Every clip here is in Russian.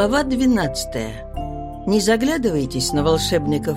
Глава 12. Не заглядывайтесь на волшебников.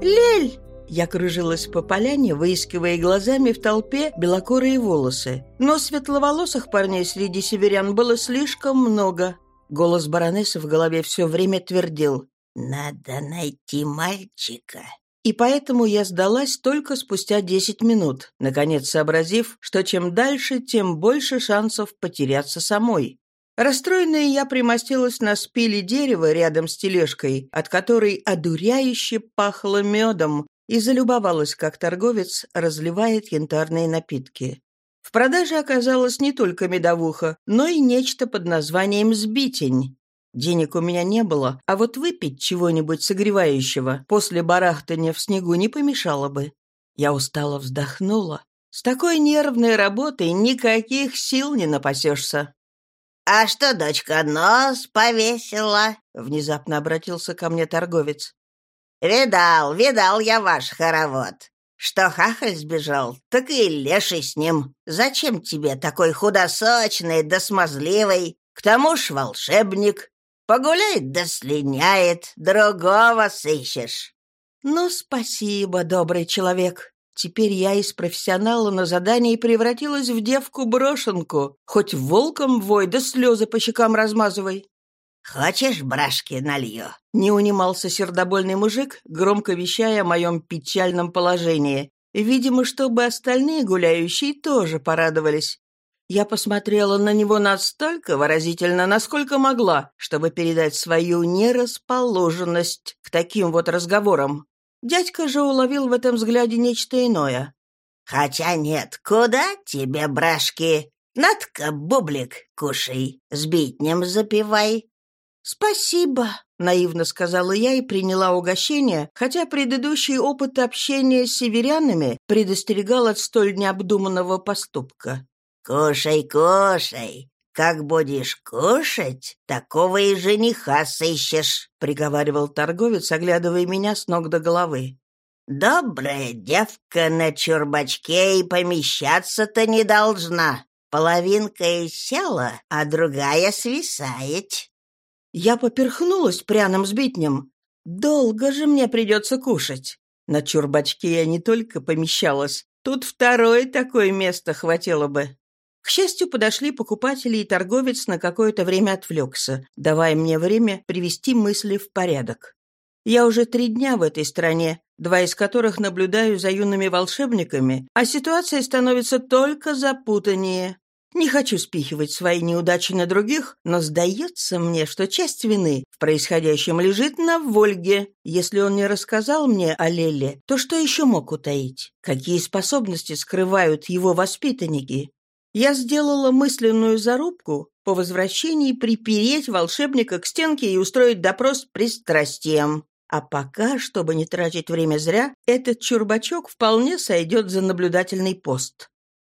«Лель!» Я кружилась по поляне, выискивая глазами в толпе белокорые волосы. Но светловолосых парней среди северян было слишком много. Голос баронессы в голове все время твердил. «Надо найти мальчика, и поэтому я сдалась только спустя 10 минут, наконец сообразив, что чем дальше, тем больше шансов потеряться самой. Расстроенная я примостилась на спиле дерева рядом с тележкой, от которой одуряюще пахло медом, и залюбовалась, как торговец разливает янтарные напитки. В продаже оказалось не только медовуха, но и нечто под названием «сбитень», Денег у меня не было, а вот выпить чего-нибудь согревающего после барахтания в снегу не помешало бы. Я устало вздохнула. С такой нервной работой никаких сил не напасешься. «А что, дочка, нос повесила?» — внезапно обратился ко мне торговец. «Видал, видал я ваш хоровод. Что хахаль сбежал, так и леший с ним. Зачем тебе такой худосочный да смазливый? К тому ж волшебник. Погуляет да слиняет, другого сыщешь». «Ну, спасибо, добрый человек. Теперь я из профессионала на задании превратилась в девку-брошенку. Хоть волком вой, да слезы по щекам размазывай». «Хочешь, брашки налью?» Не унимался сердобольный мужик, громко вещая о моем печальном положении. Видимо, чтобы остальные гуляющие тоже порадовались. Я посмотрела на него настолько выразительно, насколько могла, чтобы передать свою нерасположенность к таким вот разговорам. Дядька же уловил в этом взгляде нечто иное. «Хотя нет, куда тебе, брашки? Надка, бублик, кушай, с битнем запивай». «Спасибо», — наивно сказала я и приняла угощение, хотя предыдущий опыт общения с северянами предостерегал от столь необдуманного поступка. «Кушай, кушай. Как будешь кушать, такого и жениха сыщешь», — приговаривал торговец, оглядывая меня с ног до головы. «Добрая девка на чурбачке и помещаться-то не должна. Половинка и села, а другая свисает». Я поперхнулась пряным сбитнем. Долго же мне придется кушать. На чурбачке я не только помещалась, тут второе такое место хватило бы. К счастью, подошли покупатели, и торговец на какое-то время отвлекся, давая мне время привести мысли в порядок. Я уже три дня в этой стране, два из которых наблюдаю за юными волшебниками, а ситуация становится только запутаннее. Не хочу спихивать свои неудачи на других, но сдается мне, что часть вины в происходящем лежит на Вольге. Если он не рассказал мне о Леле, то что еще мог утаить? Какие способности скрывают его воспитанники? Я сделала мысленную зарубку по возвращении припереть волшебника к стенке и устроить допрос пристрастием. А пока, чтобы не тратить время зря, этот чурбачок вполне сойдет за наблюдательный пост.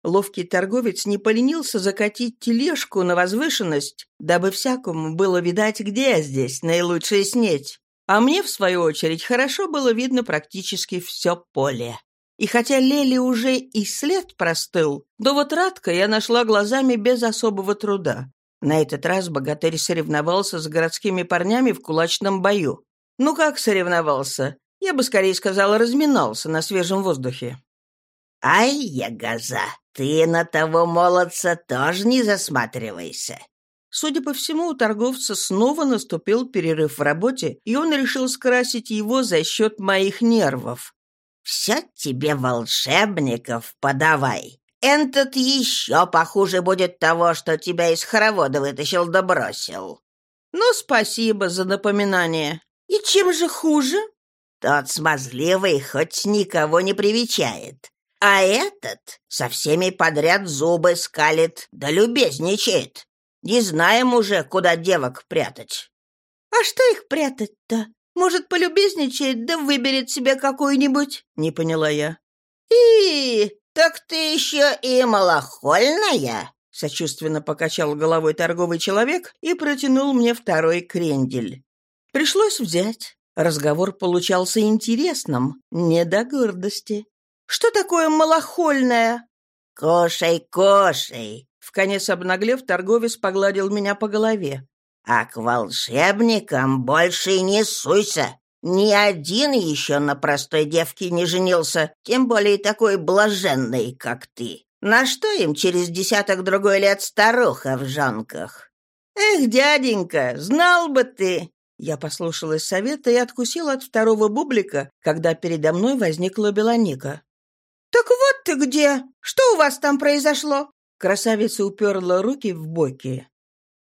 Ловкий торговец не поленился закатить тележку на возвышенность, дабы всякому было видать, где здесь наилучшая снеть. А мне, в свою очередь, хорошо было видно практически все поле. И хотя Лели уже и след простыл, да вот Радка я нашла глазами без особого труда. На этот раз богатырь соревновался с городскими парнями в кулачном бою. Ну как соревновался? Я бы скорее сказала, разминался на свежем воздухе. «Ай, я газа, ты на того молодца тоже не засматривайся». Судя по всему, у торговца снова наступил перерыв в работе, и он решил скрасить его за счет моих нервов. Все тебе волшебников подавай. Этот еще похуже будет того, что тебя из хоровода вытащил да бросил. Ну, спасибо за напоминание. И чем же хуже? Тот смазливый хоть никого не привечает. А этот со всеми подряд зубы скалит, да любезничает. Не знаем уже, куда девок прятать. А что их прятать-то? Может, полюбезничает, да выберет себе какую-нибудь?» — не поняла я. «И, так ты еще и малохольная?» — сочувственно покачал головой торговый человек и протянул мне второй крендель. Пришлось взять. Разговор получался интересным, не до гордости. «Что такое малохольное?» «Кушай, кушай. В конец обнаглев, торговец погладил меня по голове. «А к волшебникам больше не суйся. Ни один еще на простой девке не женился, тем более такой блаженный, как ты. На что им через десяток другой лет старуха в жанках?» «Эх, дяденька, знал бы ты!» Я послушалась совета и откусила от второго бублика, когда передо мной возникла Белоника. «Так вот ты где! Что у вас там произошло?» Красавица уперла руки в боки.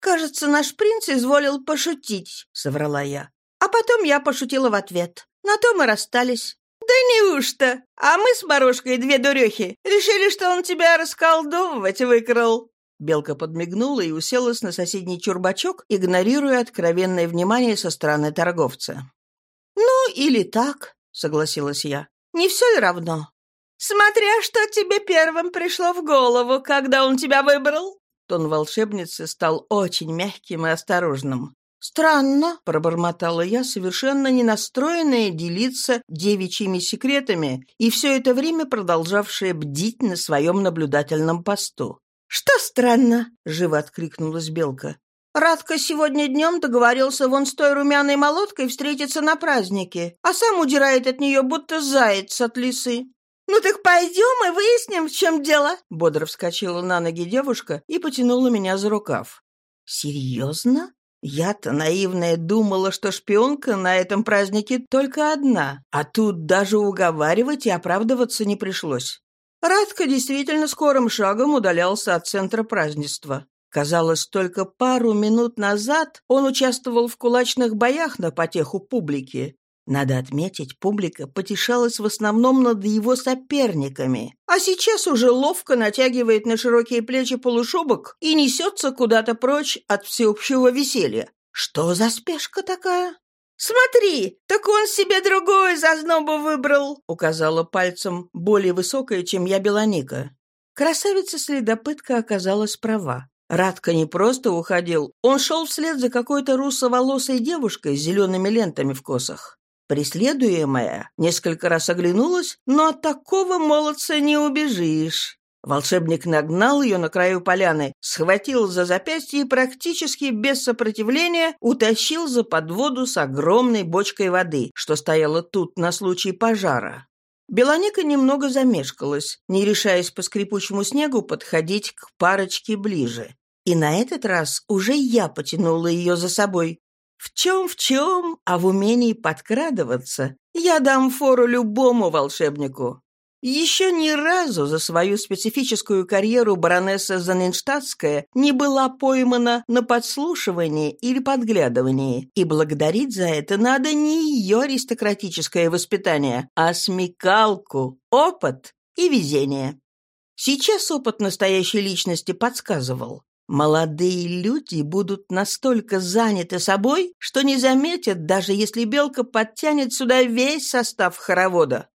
«Кажется, наш принц изволил пошутить», — соврала я. А потом я пошутила в ответ. На то мы расстались. «Да неужто? А мы с Морошкой, две дурехи, решили, что он тебя расколдовывать выкрал». Белка подмигнула и уселась на соседний чурбачок, игнорируя откровенное внимание со стороны торговца. «Ну, или так», — согласилась я. «Не все ли равно?» «Смотря что тебе первым пришло в голову, когда он тебя выбрал». Тон волшебницы стал очень мягким и осторожным. «Странно», — пробормотала я, совершенно не настроенная делиться девичьими секретами и все это время продолжавшая бдить на своем наблюдательном посту. «Что странно?» — живо откликнулась Белка. «Радко сегодня днем договорился вон с той румяной молоткой встретиться на празднике, а сам удирает от нее, будто заяц от лисы. «Ну так пойдем и выясним, в чем дело!» Бодро вскочила на ноги девушка и потянула меня за рукав. «Серьезно?» Я-то наивная думала, что шпионка на этом празднике только одна, а тут даже уговаривать и оправдываться не пришлось. Радко действительно скорым шагом удалялся от центра празднества. Казалось, только пару минут назад он участвовал в кулачных боях на потеху публики, надо отметить, публика потешалась в основном над его соперниками, а сейчас уже ловко натягивает на широкие плечи полушубок и несется куда-то прочь от всеобщего веселья. Что за спешка такая? «Смотри, так он себе другой зазнобу выбрал», — указала пальцем более высокая, чем я Белоника. Красавица-следопытка оказалась права. Радко не просто уходил, он шел вслед за какой-то русоволосой девушкой с зелеными лентами в косах. Преследуемая несколько раз оглянулась, но от такого молодца не убежишь. Волшебник нагнал ее на краю поляны, схватил за запястье и практически без сопротивления утащил за подводу с огромной бочкой воды, что стояла тут на случай пожара. Белоника немного замешкалась, не решаясь по скрипучему снегу подходить к парочке ближе. И на этот раз уже я потянула ее за собой. В чем в чем, а в умении подкрадываться я дам фору любому волшебнику. Еще ни разу за свою специфическую карьеру баронесса Заненштадтская не была поймана на подслушивании или подглядывании, и благодарить за это надо не ее аристократическое воспитание, а смекалку, опыт и везение. Сейчас опыт настоящей личности подсказывал. Молодые люди будут настолько заняты собой, что не заметят, даже если белка подтянет сюда весь состав хоровода.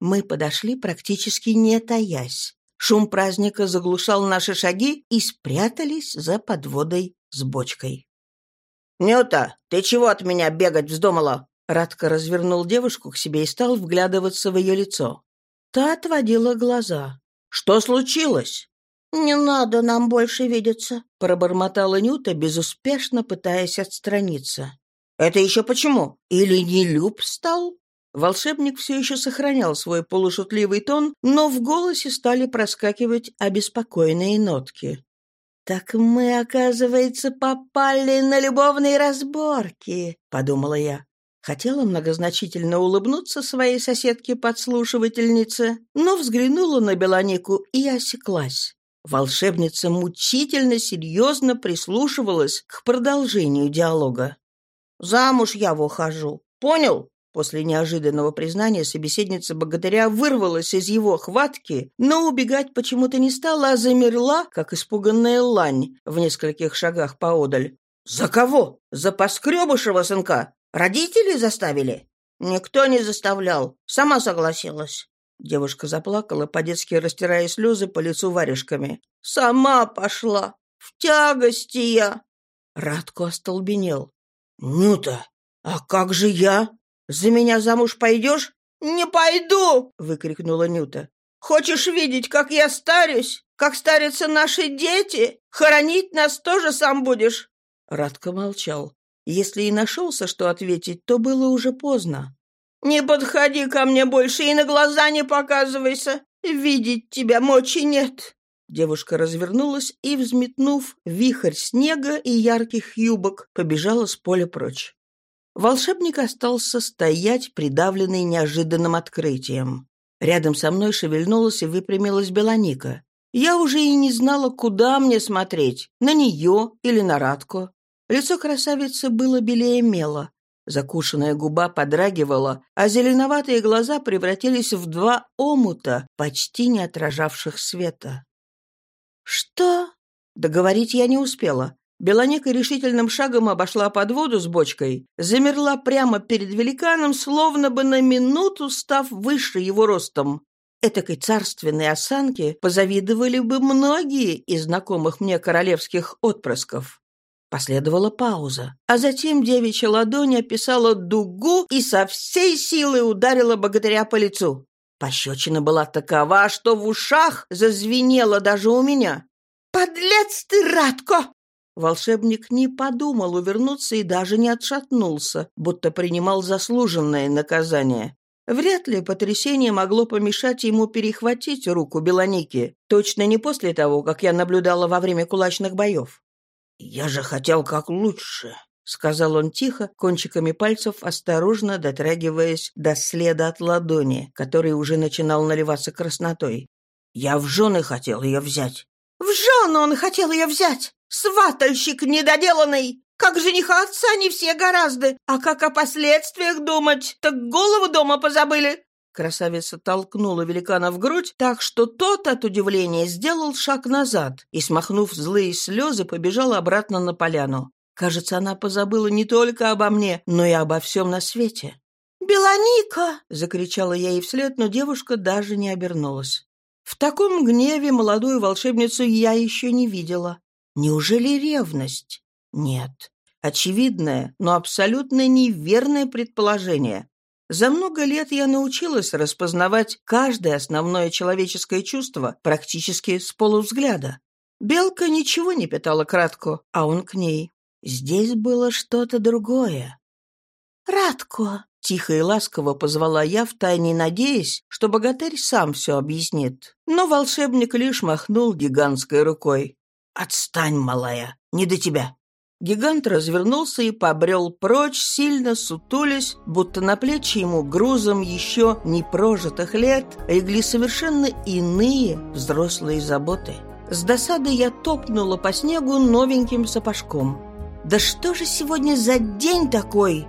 Мы подошли практически не таясь. Шум праздника заглушал наши шаги и спрятались за подводой с бочкой. «Нюта, ты чего от меня бегать вздумала?» Радко развернул девушку к себе и стал вглядываться в ее лицо. Та отводила глаза. «Что случилось?» «Не надо нам больше видеться», — пробормотала Нюта, безуспешно пытаясь отстраниться. «Это еще почему? Или не люб стал?» Волшебник все еще сохранял свой полушутливый тон, но в голосе стали проскакивать обеспокоенные нотки. «Так мы, оказывается, попали на любовные разборки», — подумала я. Хотела многозначительно улыбнуться своей соседке-подслушивательнице, но взглянула на Белонику и осеклась. Волшебница мучительно серьезно прислушивалась к продолжению диалога. «Замуж я выхожу. Понял?» После неожиданного признания собеседница богатыря вырвалась из его хватки, но убегать почему-то не стала, а замерла, как испуганная лань, в нескольких шагах поодаль. «За кого? За поскребышего сынка? Родители заставили?» «Никто не заставлял. Сама согласилась». Девушка заплакала, по-детски растирая слезы по лицу варежками. «Сама пошла! В тягости я!» Радко остолбенел. «Нюта, а как же я? За меня замуж пойдешь?» «Не пойду!» — выкрикнула Нюта. Хочешь видеть, как я старюсь? Как старятся наши дети? Хоронить нас тоже сам будешь?» Радко молчал. Если и нашелся, что ответить, то было уже поздно. «Не подходи ко мне больше и на глаза не показывайся. Видеть тебя мочи нет». Девушка развернулась и, взметнув вихрь снега и ярких юбок, побежала с поля прочь. Волшебник остался стоять, придавленный неожиданным открытием. Рядом со мной шевельнулась и выпрямилась Белоника. Я уже и не знала, куда мне смотреть, на нее или на Радку. Лицо красавицы было белее мела. Закушенная губа подрагивала, а зеленоватые глаза превратились в два омута, почти не отражавших света. «Что?» Договорить я не успела. Белонека решительным шагом обошла подводу с бочкой, замерла прямо перед великаном, словно бы на минуту став выше его ростом. Этакой царственной осанке позавидовали бы многие из знакомых мне королевских отпрысков. Последовала пауза, а затем девичья ладонь описала дугу и со всей силы ударила богатыря по лицу. Пощечина была такова, что в ушах зазвенело даже у меня. «Подлец ты, Радко!» Волшебник не подумал увернуться и даже не отшатнулся, будто принимал заслуженное наказание. Вряд ли потрясение могло помешать ему перехватить руку Белоники, точно не после того, как я наблюдала во время кулачных боев. «Я же хотел как лучше», — сказал он тихо, кончиками пальцев осторожно дотрагиваясь до следа от ладони, который уже начинал наливаться краснотой. «Я в жены хотел ее взять». «В жены он хотел ее взять! Сватальщик недоделанный! Как жениха отца не все гораздо, а как о последствиях думать, так голову дома позабыли!» Красавица толкнула великана в грудь так, что тот от удивления сделал шаг назад и, смахнув злые слезы, побежал обратно на поляну. Кажется, она позабыла не только обо мне, но и обо всем на свете. «Белоника!» — закричала я ей вслед, но девушка даже не обернулась. В таком гневе молодую волшебницу я еще не видела. Неужели ревность? Нет. Очевидное, но абсолютно неверное предположение. За много лет я научилась распознавать каждое основное человеческое чувство практически с полувзгляда. Белка ничего не питала кратко, а он к ней. Здесь было что-то другое. «Радко!» — тихо и ласково позвала я, втайне надеясь, что богатырь сам все объяснит. Но волшебник лишь махнул гигантской рукой. «Отстань, малая, не до тебя!» Гигант развернулся и побрел прочь, сильно сутулясь, будто на плечи ему грузом еще не прожитых лет легли совершенно иные взрослые заботы. С досадой я топнула по снегу новеньким сапожком. Да что же сегодня за день такой?